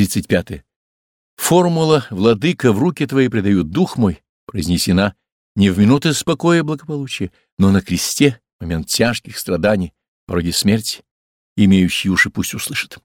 35. Формула «Владыка, в руки твои предаю дух мой» произнесена не в минуты спокоя и благополучия, но на кресте, в момент тяжких страданий, вроде смерти. Имеющие уши пусть услышат.